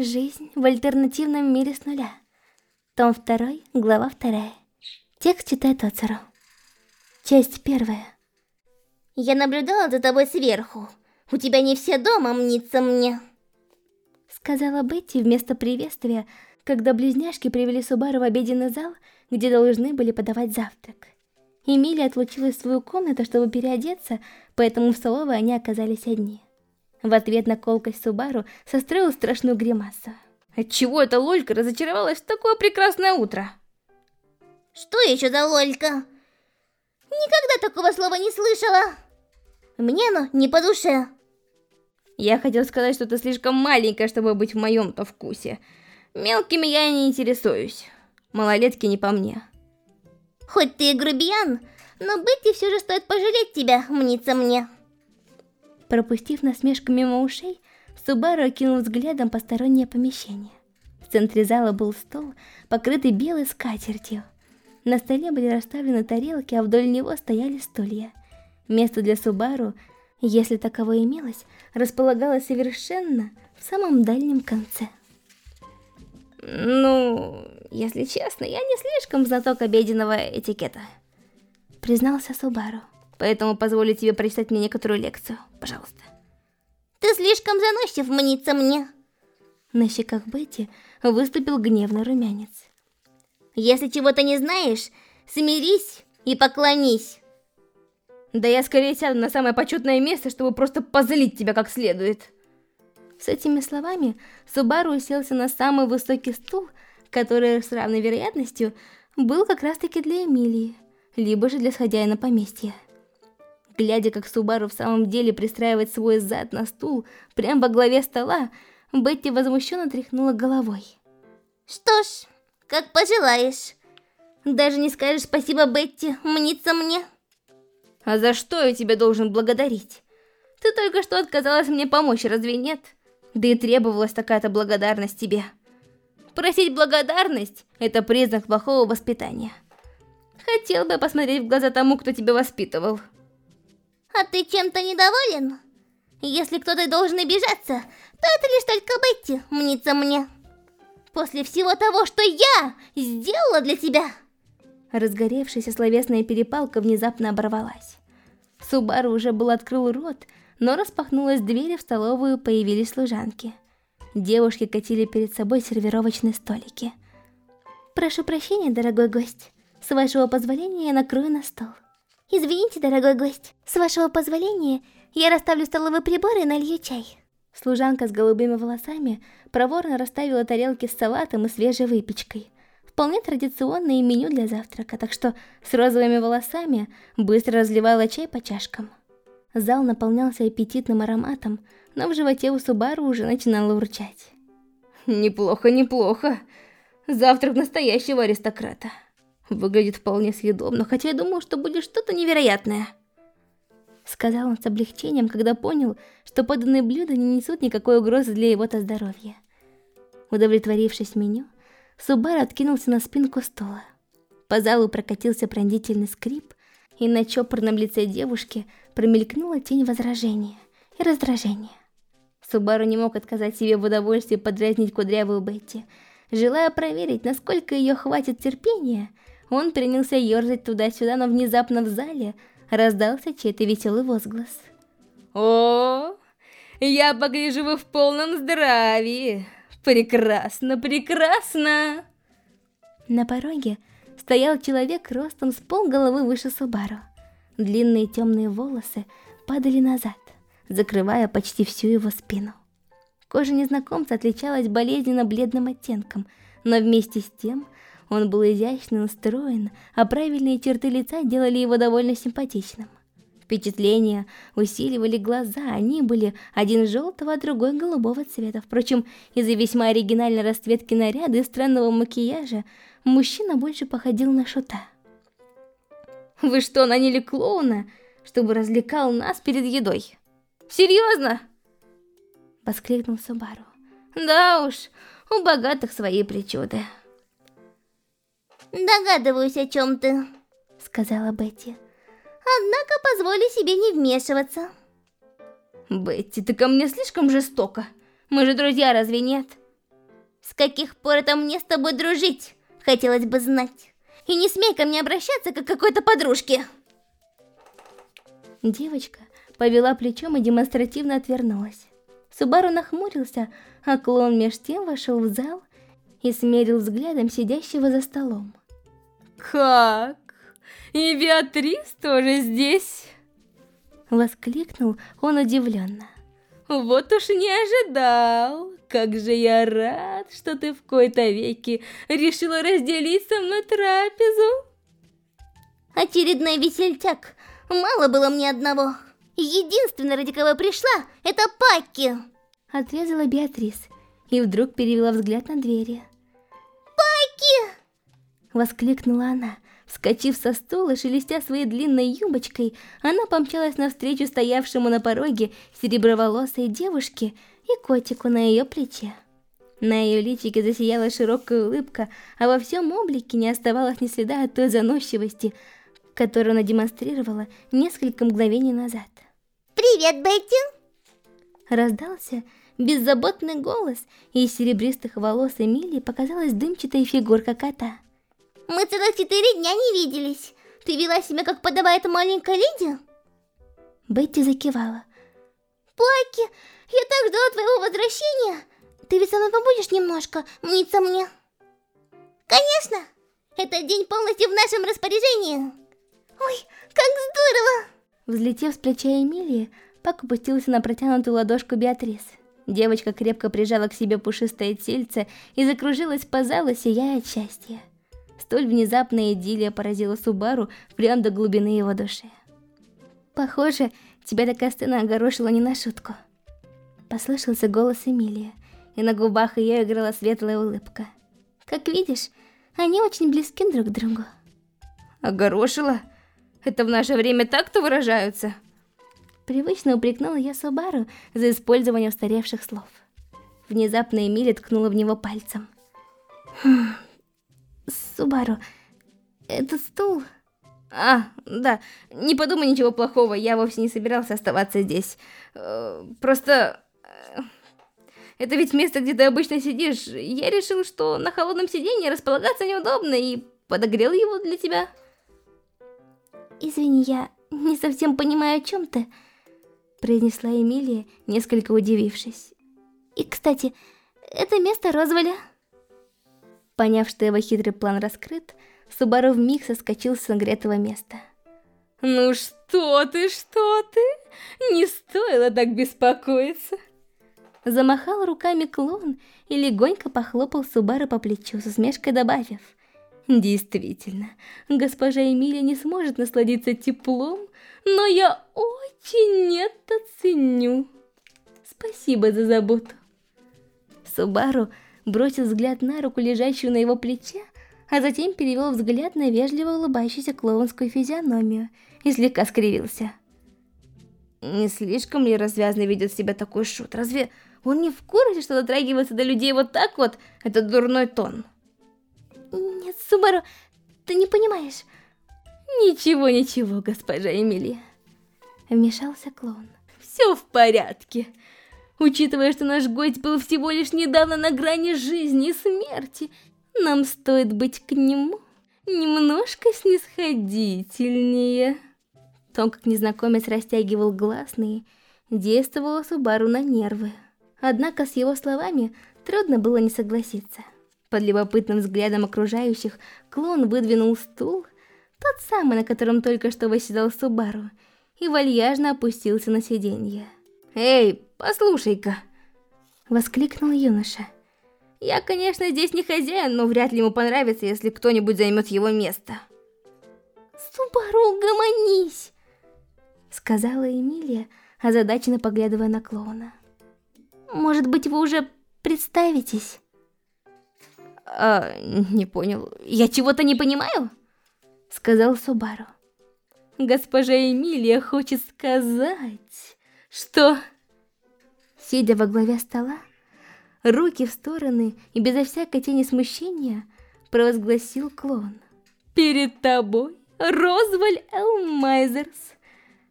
Жизнь в альтернативном мире с нуля. Том 2, глава 2. Текст читает Оцеру. Часть первая. Я наблюдала за тобой сверху. У тебя не все дома, мнится мне. Сказала Бетти вместо приветствия, когда близняшки привели Субару в обеденный зал, где должны были подавать завтрак. Эмилия отлучилась в свою комнату, чтобы переодеться, поэтому в столовой они оказались одни. В ответ на колкость Субару состроил страшную гримасу. Отчего эта Лолька разочаровалась в такое прекрасное утро? Что еще за Лолька? Никогда такого слова не слышала. Мне оно не по душе. Я хотел сказать, что ты слишком маленькая, чтобы быть в моем-то вкусе. Мелкими я не интересуюсь. Малолетки не по мне. Хоть ты и грубиян, но Бетти все же стоит пожалеть тебя, мнится мне. Пропустив насмешку мимо ушей, Субару окинул взглядом постороннее помещение. В центре зала был стол, покрытый белой скатертью. На столе были расставлены тарелки, а вдоль него стояли стулья. Место для Субару, если таково имелось, располагалось совершенно в самом дальнем конце. Ну, если честно, я не слишком знаток обеденного этикета. Признался Субару. Поэтому позволю тебе прочитать мне некоторую лекцию, пожалуйста. Ты слишком заносчив, мнится мне. На щеках Бетти выступил гневный румянец. Если чего-то не знаешь, смирись и поклонись. Да я скорее сяду на самое почетное место, чтобы просто позлить тебя как следует. С этими словами Субару уселся на самый высокий стул, который с равной вероятностью был как раз-таки для Эмилии, либо же для хозяина поместья. Глядя, как Субару в самом деле пристраивает свой зад на стул прямо во главе стола, Бетти возмущенно тряхнула головой. Что ж, как пожелаешь. Даже не скажешь спасибо, Бетти, мнится мне. А за что я тебя должен благодарить? Ты только что отказалась мне помочь, разве нет? Да и требовалась такая-то благодарность тебе. Просить благодарность – это признак плохого воспитания. Хотел бы посмотреть в глаза тому, кто тебя воспитывал. А ты чем-то недоволен? Если кто-то должен обижаться, то это лишь только Бетти, мнится мне. После всего того, что я сделала для тебя. Разгоревшаяся словесная перепалка внезапно оборвалась. Субару уже был открыл рот, но распахнулась дверь и в столовую появились служанки. Девушки катили перед собой сервировочные столики. «Прошу прощения, дорогой гость. С вашего позволения я накрою на стол». Извините, дорогой гость. С вашего позволения, я расставлю столовые приборы и налью чай. Служанка с голубыми волосами проворно расставила тарелки с салатом и свежей выпечкой. Вполне традиционное меню для завтрака, так что с розовыми волосами быстро разливала чай по чашкам. Зал наполнялся аппетитным ароматом, но в животе у Субару уже начинало урчать. Неплохо, неплохо. Завтрак настоящего аристократа. Выглядит вполне съедобно, хотя я думал, что будет что-то невероятное. Сказал он с облегчением, когда понял, что поданные блюда не несут никакой угрозы для его-то здоровья. Удовлетворившись меню, Субару откинулся на спинку стола. По залу прокатился пронзительный скрип, и на чопорном лице девушки промелькнула тень возражения и раздражения. Субару не мог отказать себе в удовольствии подразнить кудрявую Бетти. Желая проверить, насколько ее хватит терпения, он принялся ерзать туда-сюда, но внезапно в зале раздался чей-то веселый возглас. О, я погляжу вы в полном здравии. Прекрасно, прекрасно. На пороге стоял человек ростом с полголовы выше Субару. Длинные темные волосы падали назад, закрывая почти всю его спину. Кожа незнакомца отличалась болезненно бледным оттенком, но вместе с тем он был изящно настроен, а правильные черты лица делали его довольно симпатичным. Впечатления усиливали глаза, они были один желтого, а другой голубого цвета. Впрочем, из-за весьма оригинальной расцветки наряда и странного макияжа, мужчина больше походил на шута. «Вы что, наняли клоуна, чтобы развлекал нас перед едой? Серьезно?» Воскликнул Субару. «Да уж, у богатых свои причуды». «Догадываюсь, о чем ты», — сказала Бетти. «Однако позволю себе не вмешиваться». «Бетти, ты ко мне слишком жестоко. Мы же друзья, разве нет?» С каких пор это мне с тобой дружить? Хотелось бы знать. И не смей ко мне обращаться, как к какой-то подружке. Девочка повела плечом и демонстративно отвернулась. Субару нахмурился, а клон меж тем вошел в зал и смерил взглядом сидящего за столом. «Как? И Беатрис тоже здесь?» Воскликнул он удивленно. «Вот уж не ожидал! Как же я рад, что ты в кои-то веки решила разделить со мной трапезу!» Очередной весельчак. Мало было мне одного. Единственное, ради кого пришла, это Паки. Отрезала Беатрис и вдруг перевела взгляд на двери. Паки! Воскликнула она. Вскочив со стула, шелестя своей длинной юбочкой, она помчалась навстречу стоявшему на пороге сереброволосой девушке и котику на ее плече. На ее личике засияла широкая улыбка, а во всем облике не оставалось ни следа от той заносчивости, которую она демонстрировала несколько мгновений назад. «Привет, Бетти!» Раздался беззаботный голос, и из серебристых волос Эмилии показалась дымчатая фигурка кота. Мы целых четыре дня не виделись. Ты вела себя, как подавает маленькая леди? Бетти закивала. Паки, я так ждала твоего возвращения. Ты ведь со мной побудешь немножко, мнится мне? Конечно. Этот день полностью в нашем распоряжении. Ой, как здорово! Взлетев с плеча Эмилии, Пак опустился на протянутую ладошку Беатрис. Девочка крепко прижала к себе пушистое тельце и закружилась по залу, сияя от счастья. Столь внезапная идиллия поразила Субару прямо до глубины его души. Похоже, тебя такая сцена огорошила не на шутку. Послышался голос Эмилии, и на губах ее играла светлая улыбка. Как видишь, они очень близки друг к другу. Огорошила? Это в наше время так-то выражаются? Привычно упрекнула я Субару за использование устаревших слов. Внезапно Эмилия ткнула в него пальцем. Субару, это стул? А, да, не подумай ничего плохого, я вовсе не собирался оставаться здесь. Э, просто... Э, это ведь место, где ты обычно сидишь. Я решил, что на холодном сиденье располагаться неудобно и подогрел его для тебя. Извини, я не совсем понимаю, о чем ты, произнесла Эмилия, несколько удивившись. И, кстати, это место Розволя. Поняв, что его хитрый план раскрыт, Субару вмиг соскочил с согретого места. «Ну что ты, что ты? Не стоило так беспокоиться!» Замахал руками клоун и легонько похлопал Субару по плечу, с усмешкой добавив. «Действительно, госпожа Эмилия не сможет насладиться теплом, но я очень. Спасибо за заботу». Субару бросил взгляд на руку, лежащую на его плече, а затем перевел взгляд на вежливо улыбающуюся клоунскую физиономию и слегка скривился. Не слишком ли развязно ведет себя такой шут? Разве он не в курсе, что дотрагиваться до людей вот так вот? Это дурной тон. Нет, Субару, ты не понимаешь. Ничего, ничего, госпожа Эмилия. Вмешался клоун. Все в порядке. Учитывая, что наш гость был всего лишь недавно на грани жизни и смерти, нам стоит быть к нему немножко снисходительнее. То, как незнакомец растягивал гласные, действовало Субару на нервы. Однако с его словами трудно было не согласиться. Под любопытным взглядом окружающих клон выдвинул стул, тот самый, на котором только что восседал Субару, и вальяжно опустился на сиденье. «Эй, послушай-ка!» Воскликнул юноша. «Я, конечно, здесь не хозяин, но вряд ли ему понравится, если кто-нибудь займет его место». «Субару, угомонись!» Сказала Эмилия, озадаченно поглядывая на клоуна. «Может быть, вы уже представитесь?» А, не понял. Я чего-то не понимаю? Сказал Субару. Госпожа Эмилия хочет сказать, что... Сидя во главе стола, руки в стороны и безо всякой тени смущения, провозгласил клон. Перед тобой Розваль Элмайзерс.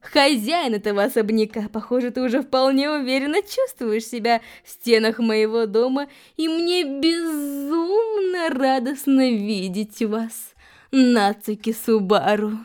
Хозяин этого особняка, похоже, ты уже вполне уверенно чувствуешь себя в стенах моего дома, и мне безумно радостно видеть вас, Нацуки Субару.